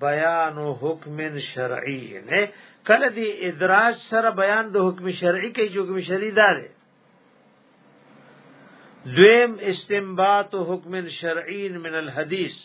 بیان حکم شرعی نه کله دی ادراج سره بیان د حکم شرعی کې جو حکم شرعی دار دویم استنباط حکم شرعی من الحدیث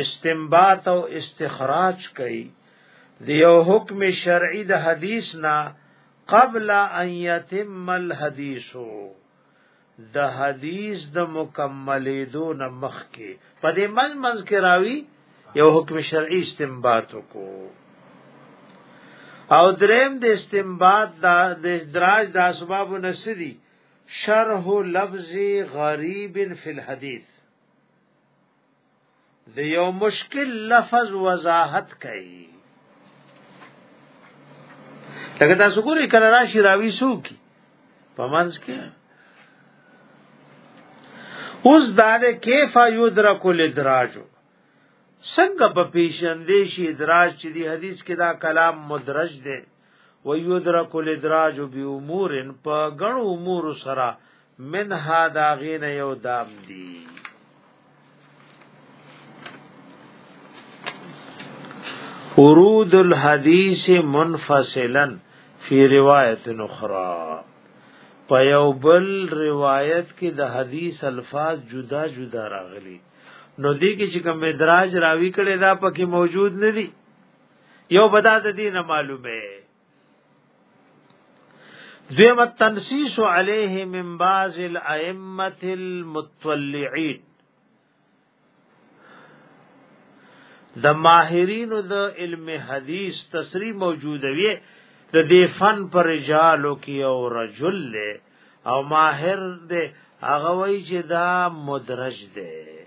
استنباط او استخراج کوي دیو حکم شرعی د حدیث نه قبل ان یتم الحدیثو د حدیث د مکملې دو نمخ کې په دې مل منځ کې راوي یو حکم شرعي استنباط کو او دریم د استنباط د ادراج د اسباب نسری شرح لفظ غریب فی الحدیث د یو مشکل لفظ وضاحت کوي لکه تاسو ګورئ کله راشي راوي سو کی پمنس کې اوس دا د کیف یدرک الادراج څنګه په پیشندې شي ادراج چې دی حدیث کې دا کلام مدرج دی ويدرک الادراج بامور په غن امور سرا منها دا غین یو دام دی ورود الحدیث منفصلا فی روایت اخرى په یو بل روایت کې د حدیث الفاظ جدا جدا راغلي نو دې کې چې کوم ادراج راوي کړي دا پکې موجود نه دي یو بدا د دینه معلومه دویم تنسیس علیه من بعض الائمه المتولعين د ماهرین د علم حدیث تصریح موجود وی د دې فن پر رجالو کې او رجل له او ماهر دې هغه وی چې دا مدرج دی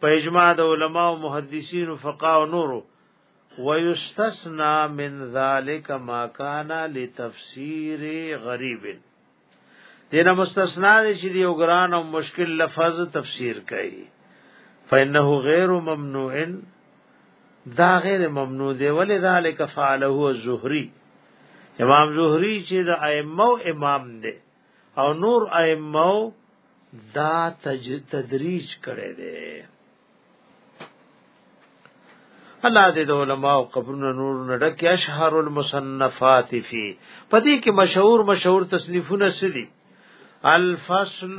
په اجماع د علما او محدثین او فقها او نورو ويستثنى من ذلك ما كان لتفسير غريب دینه مستثنا دي چې یو ګران او مشکل لفظ تفسیر کوي فانه غیر ممنوع دا غیر ممنوع دی ولې ذالک فعله الزهری امام زهری چې د ائمه امام دی او نور ائمه دا تدریج کړي دي الله دې د علماء او قبرونو نور نډک اشهر المصنفات فی پدې کې مشهور مشهور تصنیفونه سدي الفصل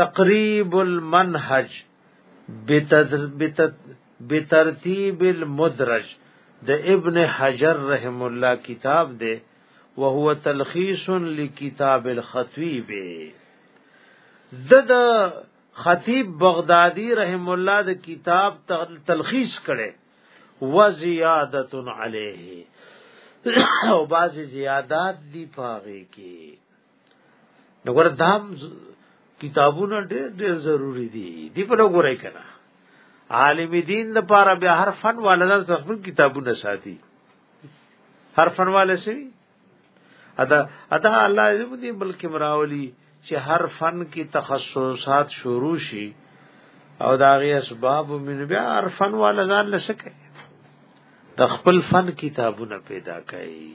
تقریب المنهج بترتیب المدرج د ابن حجر رحم الله کتاب دی وهو تلخیص لکتاب الخطیب د خطیب بغدادي رحم الله د کتاب تلخیص کړي وزیادت علیه او بعضی زیادات دی پاغه کې نو ګور دام کتابونه ډېر ډېر ضروری دي دی په لګورای کنه عالم دین د پاره بیا هر فن والدان خپل کتابونه ساتي هر فن والے سوي ادا ادا الله دې بلکې مراولي چې هر فن کې تخصصات شروع شي او دا غي اسباب من بیا هر فن والا ځان لسکه د خپل فن کتابونه پیدا کړي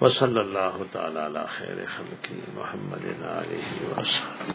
وصلى الله تعالى على خير خلقه محمد عليه وصحبه